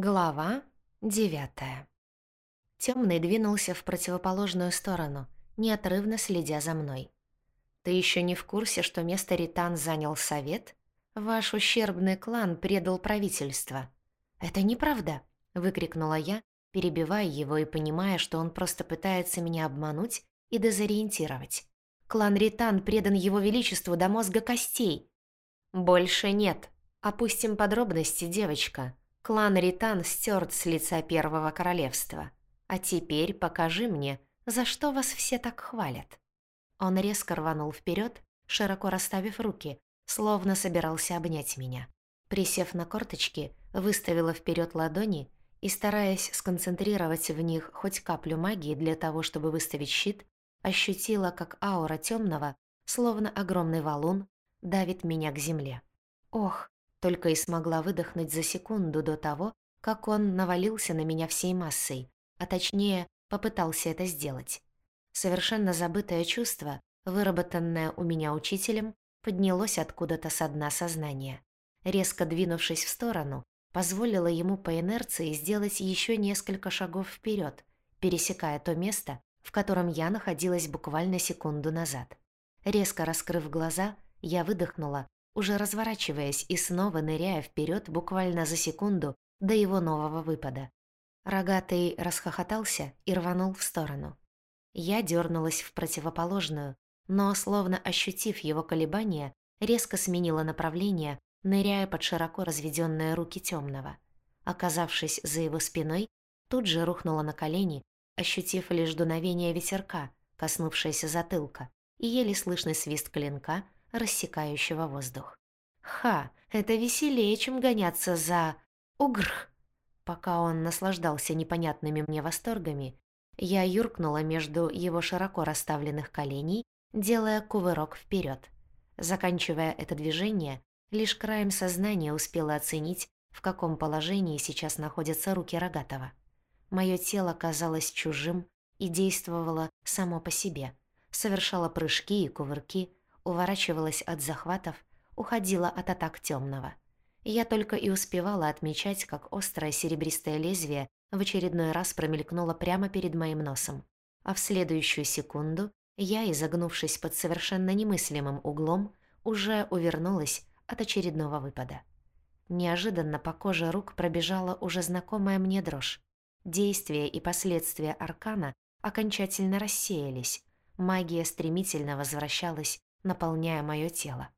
Глава девятая. Темный двинулся в противоположную сторону, неотрывно следя за мной. «Ты еще не в курсе, что место Ритан занял совет? Ваш ущербный клан предал правительство». «Это неправда!» — выкрикнула я, перебивая его и понимая, что он просто пытается меня обмануть и дезориентировать. «Клан Ритан предан его величеству до мозга костей». «Больше нет. Опустим подробности, девочка», Клан Ритан стерт с лица Первого Королевства. А теперь покажи мне, за что вас все так хвалят». Он резко рванул вперед, широко расставив руки, словно собирался обнять меня. Присев на корточки, выставила вперед ладони и, стараясь сконцентрировать в них хоть каплю магии для того, чтобы выставить щит, ощутила, как аура темного, словно огромный валун, давит меня к земле. Ох, только и смогла выдохнуть за секунду до того, как он навалился на меня всей массой, а точнее, попытался это сделать. Совершенно забытое чувство, выработанное у меня учителем, поднялось откуда-то со дна сознания. Резко двинувшись в сторону, позволила ему по инерции сделать еще несколько шагов вперед, пересекая то место, в котором я находилась буквально секунду назад. Резко раскрыв глаза, я выдохнула уже разворачиваясь и снова ныряя вперед буквально за секунду до его нового выпада. Рогатый расхохотался и рванул в сторону. Я дернулась в противоположную, но, словно ощутив его колебания, резко сменила направление, ныряя под широко разведенные руки темного. Оказавшись за его спиной, тут же рухнула на колени, ощутив лишь дуновение ветерка, коснувшееся затылка, и еле слышный свист клинка — рассекающего воздух. Ха, это веселее, чем гоняться за... Угрх! Пока он наслаждался непонятными мне восторгами, я юркнула между его широко расставленных коленей, делая кувырок вперед. Заканчивая это движение, лишь краем сознания успела оценить, в каком положении сейчас находятся руки Рогатого. Мое тело казалось чужим и действовало само по себе, совершало прыжки и кувырки, уворачивалась от захватов, уходила от атак темного. Я только и успевала отмечать, как острое серебристое лезвие в очередной раз промелькнуло прямо перед моим носом. А в следующую секунду я, изогнувшись под совершенно немыслимым углом, уже увернулась от очередного выпада. Неожиданно по коже рук пробежала уже знакомая мне дрожь. Действия и последствия аркана окончательно рассеялись. Магия стремительно возвращалась наполняя мое тело.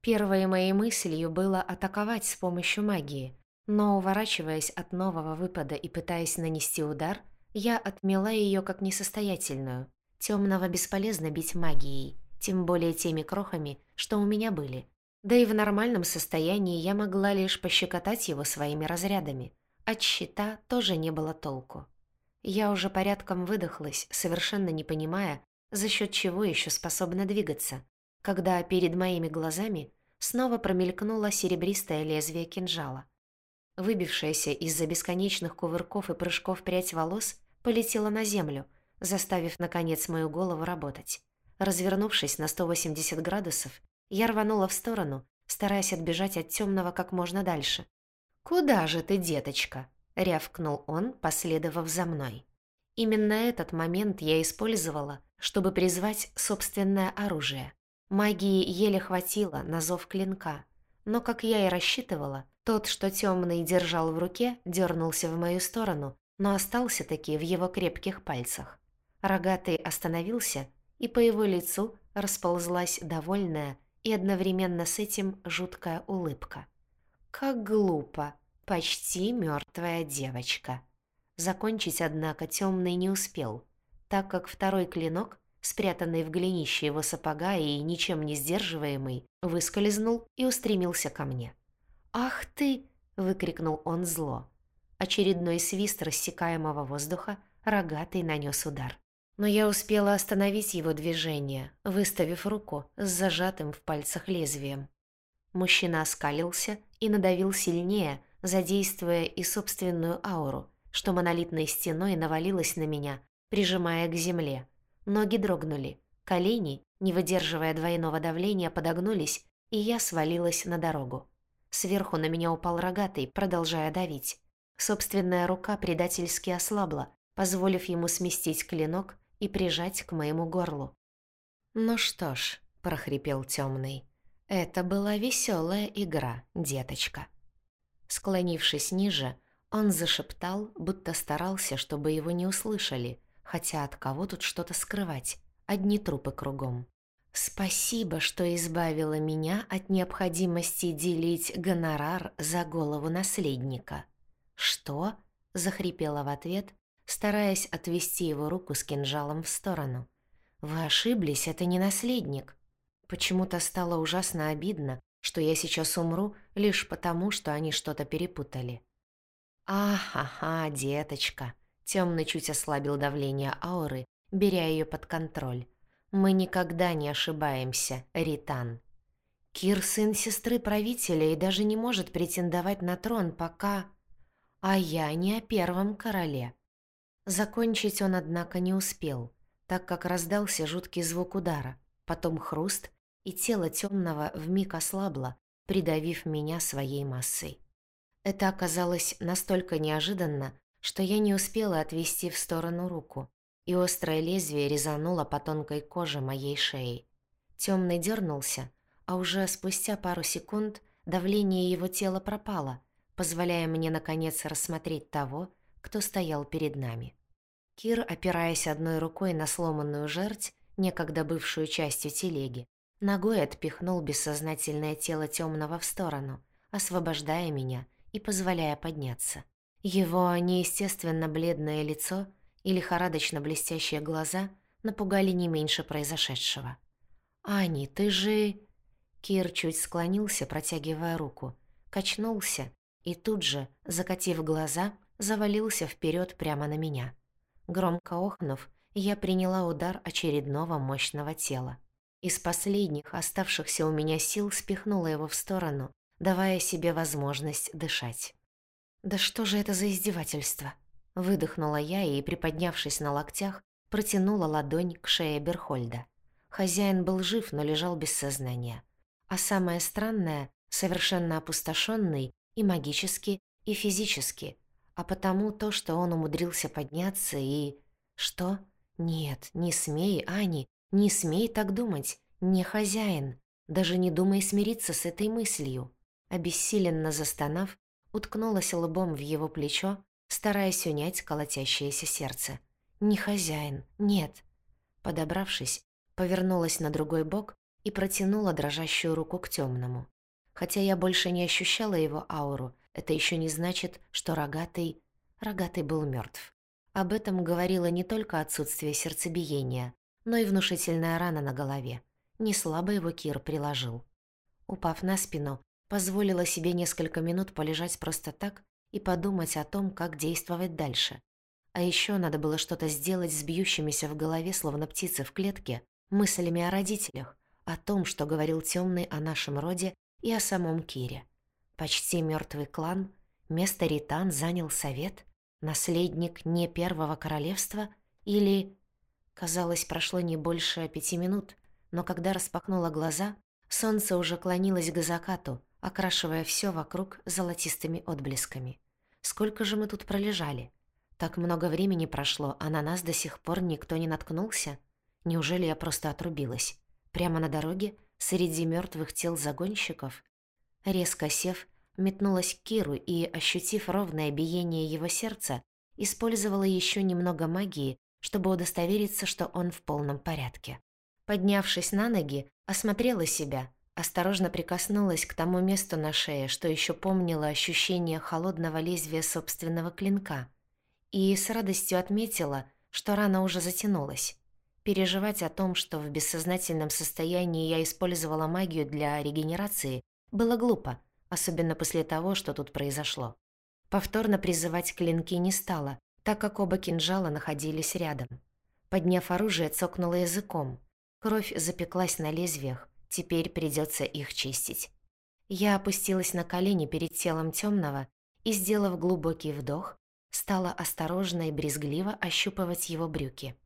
Первой моей мыслью было атаковать с помощью магии, но, уворачиваясь от нового выпада и пытаясь нанести удар, я отмела ее как несостоятельную. Темного бесполезно бить магией, тем более теми крохами, что у меня были. Да и в нормальном состоянии я могла лишь пощекотать его своими разрядами. От щита тоже не было толку. Я уже порядком выдохлась, совершенно не понимая, за счет чего еще способна двигаться, когда перед моими глазами снова промелькнуло серебристое лезвие кинжала. Выбившаяся из-за бесконечных кувырков и прыжков прядь волос полетела на землю, заставив, наконец, мою голову работать. Развернувшись на 180 градусов, я рванула в сторону, стараясь отбежать от темного как можно дальше. «Куда же ты, деточка?» — рявкнул он, последовав за мной. Именно этот момент я использовала, чтобы призвать собственное оружие. Магии еле хватило на зов клинка, но, как я и рассчитывала, тот, что темный держал в руке, дернулся в мою сторону, но остался таки в его крепких пальцах. Рогатый остановился, и по его лицу расползлась довольная и одновременно с этим жуткая улыбка. Как глупо, почти мертвая девочка. Закончить, однако, темный не успел, так как второй клинок спрятанный в голенище его сапога и ничем не сдерживаемый, выскользнул и устремился ко мне. «Ах ты!» — выкрикнул он зло. Очередной свист рассекаемого воздуха рогатый нанес удар. Но я успела остановить его движение, выставив руку с зажатым в пальцах лезвием. Мужчина оскалился и надавил сильнее, задействуя и собственную ауру, что монолитной стеной навалилась на меня, прижимая к земле, Ноги дрогнули, колени, не выдерживая двойного давления, подогнулись, и я свалилась на дорогу. Сверху на меня упал рогатый, продолжая давить. Собственная рука предательски ослабла, позволив ему сместить клинок и прижать к моему горлу. «Ну что ж», — прохрипел темный, — «это была веселая игра, деточка». Склонившись ниже, он зашептал, будто старался, чтобы его не услышали, хотя от кого тут что-то скрывать, одни трупы кругом. «Спасибо, что избавила меня от необходимости делить гонорар за голову наследника». «Что?» — захрипела в ответ, стараясь отвести его руку с кинжалом в сторону. «Вы ошиблись, это не наследник». Почему-то стало ужасно обидно, что я сейчас умру лишь потому, что они что-то перепутали. «Ах-ха-ха, деточка!» Темный чуть ослабил давление ауры, беря ее под контроль. «Мы никогда не ошибаемся, Ритан. Кир сын сестры правителя и даже не может претендовать на трон, пока... А я не о первом короле». Закончить он, однако, не успел так как раздался жуткий звук удара, потом хруст, и тело темного вмиг ослабло, придавив меня своей массой. Это оказалось настолько неожиданно, что я не успела отвести в сторону руку, и острое лезвие резануло по тонкой коже моей шеи. Темный дернулся, а уже спустя пару секунд давление его тела пропало, позволяя мне наконец рассмотреть того, кто стоял перед нами. Кир, опираясь одной рукой на сломанную жерть, некогда бывшую частью телеги, ногой отпихнул бессознательное тело темного в сторону, освобождая меня и позволяя подняться. Его неестественно бледное лицо и лихорадочно блестящие глаза напугали не меньше произошедшего. «Ани, ты же...» Кир чуть склонился, протягивая руку, качнулся и тут же, закатив глаза, завалился вперед прямо на меня. Громко охнув, я приняла удар очередного мощного тела. Из последних оставшихся у меня сил спихнула его в сторону, давая себе возможность дышать. «Да что же это за издевательство?» Выдохнула я и, приподнявшись на локтях, протянула ладонь к шее Берхольда. Хозяин был жив, но лежал без сознания. А самое странное, совершенно опустошенный и магически, и физически, а потому то, что он умудрился подняться и... Что? Нет, не смей, Ани, не смей так думать. Не хозяин. Даже не думай смириться с этой мыслью. Обессиленно застонав, уткнулась лбом в его плечо, стараясь унять колотящееся сердце. Не хозяин, нет. Подобравшись, повернулась на другой бок и протянула дрожащую руку к темному. Хотя я больше не ощущала его ауру, это еще не значит, что рогатый... Рогатый был мертв. Об этом говорило не только отсутствие сердцебиения, но и внушительная рана на голове. Не слабо его Кир приложил. Упав на спину, позволила себе несколько минут полежать просто так и подумать о том, как действовать дальше. А еще надо было что-то сделать с бьющимися в голове, словно птицы в клетке, мыслями о родителях, о том, что говорил темный о нашем роде и о самом Кире. Почти мертвый клан, место Ритан занял совет, наследник не первого королевства или... Казалось, прошло не больше пяти минут, но когда распахнула глаза, солнце уже клонилось к закату, окрашивая все вокруг золотистыми отблесками. Сколько же мы тут пролежали? Так много времени прошло, а на нас до сих пор никто не наткнулся? Неужели я просто отрубилась? Прямо на дороге, среди мертвых тел загонщиков? Резко сев, метнулась к Киру и, ощутив ровное биение его сердца, использовала еще немного магии, чтобы удостовериться, что он в полном порядке. Поднявшись на ноги, осмотрела себя, осторожно прикоснулась к тому месту на шее, что еще помнила ощущение холодного лезвия собственного клинка, и с радостью отметила, что рана уже затянулась. Переживать о том, что в бессознательном состоянии я использовала магию для регенерации, было глупо, особенно после того, что тут произошло. Повторно призывать клинки не стало, так как оба кинжала находились рядом. Подняв оружие, цокнула языком. Кровь запеклась на лезвиях, теперь придется их чистить. Я опустилась на колени перед телом темного и, сделав глубокий вдох, стала осторожно и брезгливо ощупывать его брюки.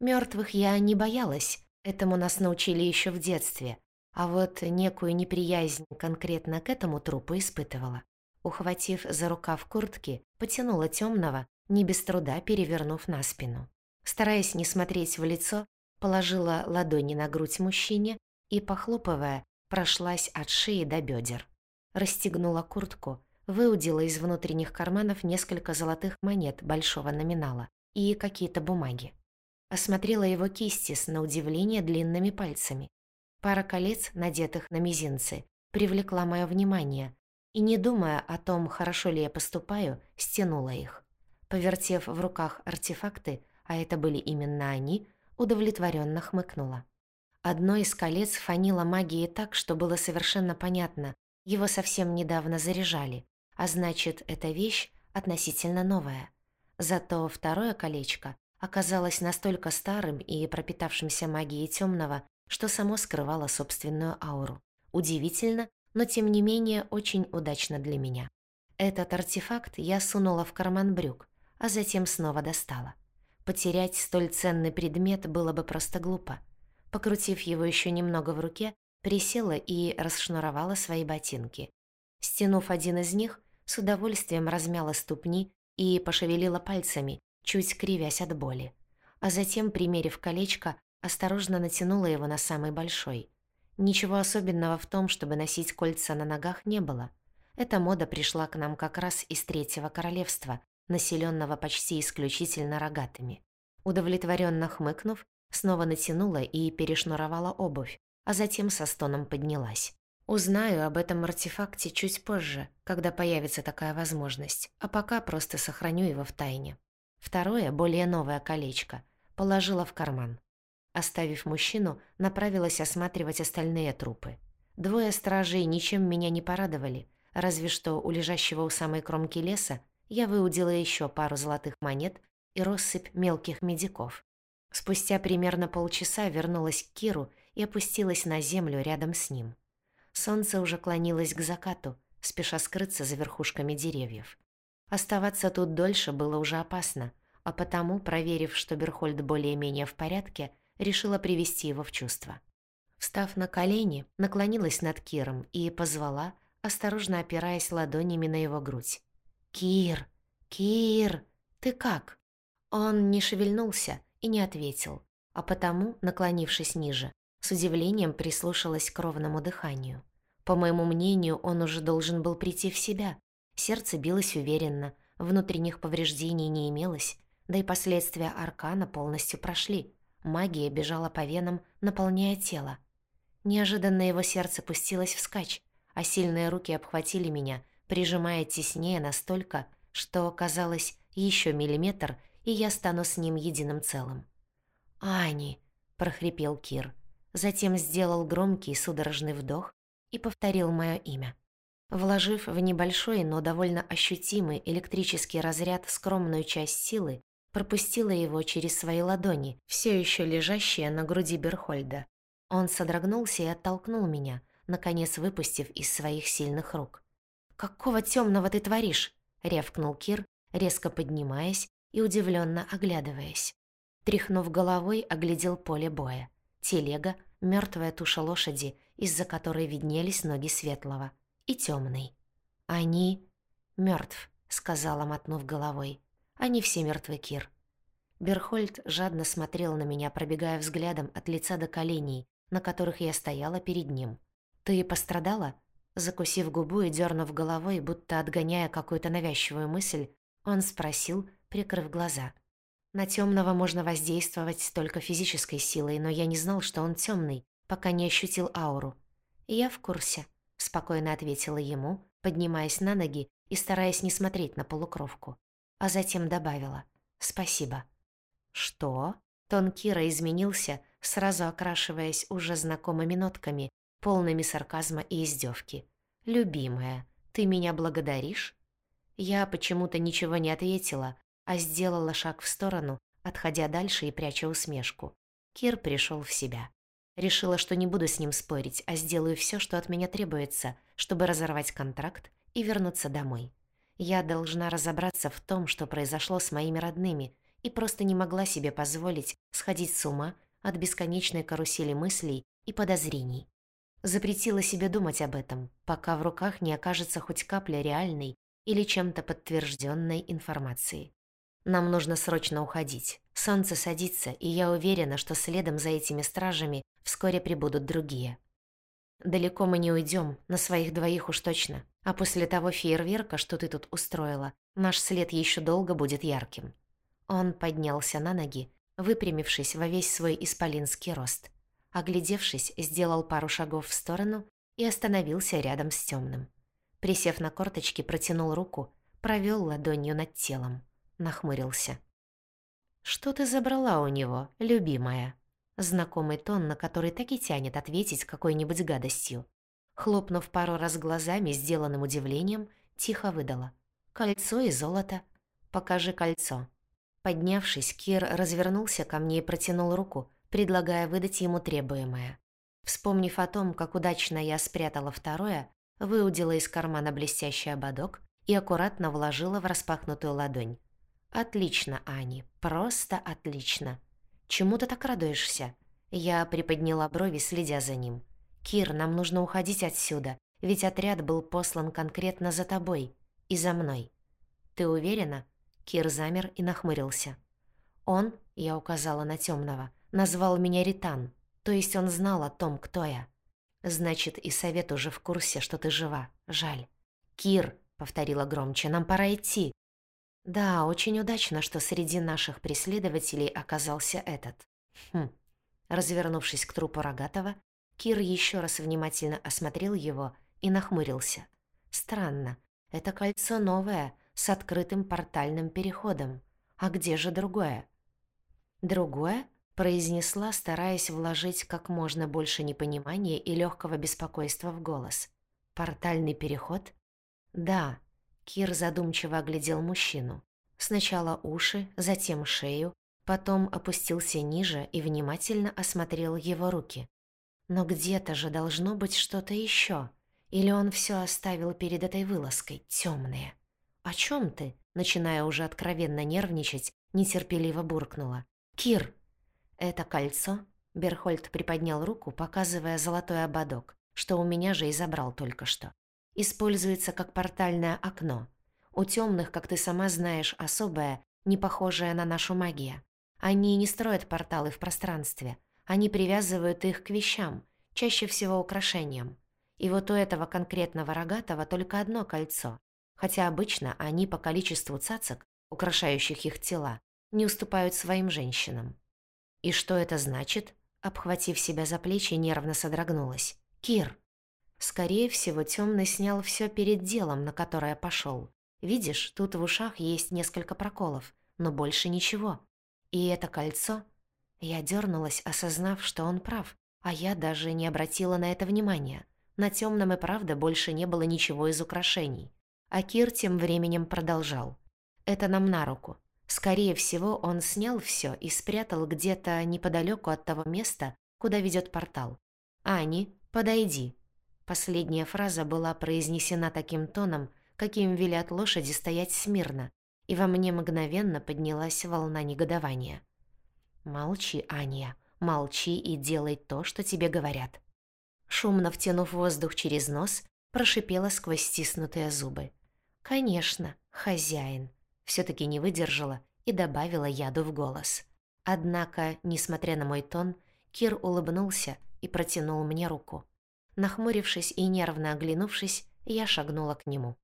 Мертвых я не боялась, этому нас научили еще в детстве, а вот некую неприязнь конкретно к этому трупу испытывала. Ухватив за рукав куртки, потянула темного, не без труда перевернув на спину. Стараясь не смотреть в лицо, положила ладони на грудь мужчине и, похлопывая, прошлась от шеи до бедер. Расстегнула куртку, выудила из внутренних карманов несколько золотых монет большого номинала и какие-то бумаги. Осмотрела его кисти с, на удивление, длинными пальцами. Пара колец, надетых на мизинцы, привлекла мое внимание, и, не думая о том, хорошо ли я поступаю, стянула их. Повертев в руках артефакты, а это были именно они, удовлетворенно хмыкнула. Одно из колец фанило магией так, что было совершенно понятно, его совсем недавно заряжали, а значит, эта вещь относительно новая. Зато второе колечко оказалось настолько старым и пропитавшимся магией темного, что само скрывало собственную ауру. Удивительно, но тем не менее очень удачно для меня. Этот артефакт я сунула в карман брюк, а затем снова достала. Потерять столь ценный предмет было бы просто глупо. Покрутив его еще немного в руке, присела и расшнуровала свои ботинки. Стянув один из них, с удовольствием размяла ступни и пошевелила пальцами, чуть кривясь от боли. А затем, примерив колечко, осторожно натянула его на самый большой. Ничего особенного в том, чтобы носить кольца на ногах, не было. Эта мода пришла к нам как раз из Третьего Королевства, населенного почти исключительно рогатыми. Удовлетворенно хмыкнув, снова натянула и перешнуровала обувь, а затем со стоном поднялась. Узнаю об этом артефакте чуть позже, когда появится такая возможность, а пока просто сохраню его в тайне. Второе, более новое колечко, положила в карман. Оставив мужчину, направилась осматривать остальные трупы. Двое стражей ничем меня не порадовали, разве что у лежащего у самой кромки леса я выудила еще пару золотых монет и россыпь мелких медиков. Спустя примерно полчаса вернулась к Киру и опустилась на землю рядом с ним. Солнце уже клонилось к закату, спеша скрыться за верхушками деревьев. Оставаться тут дольше было уже опасно, а потому, проверив, что Берхольд более-менее в порядке, решила привести его в чувство. Встав на колени, наклонилась над Киром и позвала, осторожно опираясь ладонями на его грудь. «Кир! Кир! Ты как?» Он не шевельнулся и не ответил, а потому, наклонившись ниже, с удивлением прислушалась к ровному дыханию. По моему мнению, он уже должен был прийти в себя. Сердце билось уверенно, внутренних повреждений не имелось, да и последствия аркана полностью прошли. Магия бежала по венам, наполняя тело. Неожиданно его сердце пустилось вскачь, а сильные руки обхватили меня, прижимая теснее настолько, что, казалось, еще миллиметр, и я стану с ним единым целым. «Ани!» – прохрипел Кир. Затем сделал громкий судорожный вдох и повторил мое имя. Вложив в небольшой, но довольно ощутимый электрический разряд скромную часть силы, пропустила его через свои ладони, все еще лежащие на груди Берхольда. Он содрогнулся и оттолкнул меня, наконец выпустив из своих сильных рук. «Какого темного ты творишь?» — рявкнул Кир, резко поднимаясь и удивленно оглядываясь. Тряхнув головой, оглядел поле боя. Телега, мертвая туша лошади, из-за которой виднелись ноги светлого, и темный. «Они...» мертв, сказала, мотнув головой. Они все мертвы, Кир. Берхольд жадно смотрел на меня, пробегая взглядом от лица до коленей, на которых я стояла перед ним. «Ты пострадала?» Закусив губу и дернув головой, будто отгоняя какую-то навязчивую мысль, он спросил, прикрыв глаза. «На темного можно воздействовать только физической силой, но я не знал, что он темный, пока не ощутил ауру». «Я в курсе», — спокойно ответила ему, поднимаясь на ноги и стараясь не смотреть на полукровку а затем добавила «Спасибо». «Что?» Тон Кира изменился, сразу окрашиваясь уже знакомыми нотками, полными сарказма и издевки. «Любимая, ты меня благодаришь?» Я почему-то ничего не ответила, а сделала шаг в сторону, отходя дальше и пряча усмешку. Кир пришел в себя. Решила, что не буду с ним спорить, а сделаю все, что от меня требуется, чтобы разорвать контракт и вернуться домой. Я должна разобраться в том, что произошло с моими родными, и просто не могла себе позволить сходить с ума от бесконечной карусели мыслей и подозрений. Запретила себе думать об этом, пока в руках не окажется хоть капля реальной или чем-то подтвержденной информации. Нам нужно срочно уходить. Солнце садится, и я уверена, что следом за этими стражами вскоре прибудут другие. Далеко мы не уйдем, на своих двоих уж точно. А после того фейерверка, что ты тут устроила, наш след еще долго будет ярким. Он поднялся на ноги, выпрямившись во весь свой исполинский рост. Оглядевшись, сделал пару шагов в сторону и остановился рядом с темным. Присев на корточки, протянул руку, провел ладонью над телом. Нахмурился. «Что ты забрала у него, любимая?» Знакомый тон, на который так и тянет ответить какой-нибудь гадостью. Хлопнув пару раз глазами, сделанным удивлением, тихо выдала. «Кольцо и золото. Покажи кольцо». Поднявшись, Кир развернулся ко мне и протянул руку, предлагая выдать ему требуемое. Вспомнив о том, как удачно я спрятала второе, выудила из кармана блестящий ободок и аккуратно вложила в распахнутую ладонь. «Отлично, Ани, просто отлично. Чему ты так радуешься?» Я приподняла брови, следя за ним. «Кир, нам нужно уходить отсюда, ведь отряд был послан конкретно за тобой и за мной». «Ты уверена?» Кир замер и нахмурился. «Он, — я указала на темного, назвал меня Ритан, то есть он знал о том, кто я. Значит, и совет уже в курсе, что ты жива. Жаль. «Кир», — повторила громче, — «нам пора идти». Да, очень удачно, что среди наших преследователей оказался этот. Хм. Развернувшись к трупу Рогатова, Кир еще раз внимательно осмотрел его и нахмурился. Странно. Это кольцо новое, с открытым портальным переходом. А где же другое? Другое? произнесла, стараясь вложить как можно больше непонимания и легкого беспокойства в голос. Портальный переход? Да. Кир задумчиво оглядел мужчину. Сначала уши, затем шею, потом опустился ниже и внимательно осмотрел его руки. Но где-то же должно быть что-то еще. Или он все оставил перед этой вылазкой, темное. «О чем ты?» Начиная уже откровенно нервничать, нетерпеливо буркнула. «Кир!» «Это кольцо?» Берхольд приподнял руку, показывая золотой ободок, что у меня же и забрал только что. «Используется как портальное окно. У темных, как ты сама знаешь, особое, не похожее на нашу магию. Они не строят порталы в пространстве. Они привязывают их к вещам, чаще всего украшениям. И вот у этого конкретного рогатого только одно кольцо, хотя обычно они по количеству цацок, украшающих их тела, не уступают своим женщинам. «И что это значит?» Обхватив себя за плечи, нервно содрогнулась. «Кир!» Скорее всего, темный снял все перед делом, на которое пошел. Видишь, тут в ушах есть несколько проколов, но больше ничего. И это кольцо... Я дернулась, осознав, что он прав, а я даже не обратила на это внимания. На темном и правда больше не было ничего из украшений. А Кир тем временем продолжал. «Это нам на руку. Скорее всего, он снял все и спрятал где-то неподалеку от того места, куда ведет портал. «Ани, подойди». Последняя фраза была произнесена таким тоном, каким велят лошади стоять смирно, и во мне мгновенно поднялась волна негодования. «Молчи, Аня, молчи и делай то, что тебе говорят». Шумно втянув воздух через нос, прошипела сквозь стиснутые зубы. «Конечно, хозяин», все таки не выдержала и добавила яду в голос. Однако, несмотря на мой тон, Кир улыбнулся и протянул мне руку. Нахмурившись и нервно оглянувшись, я шагнула к нему.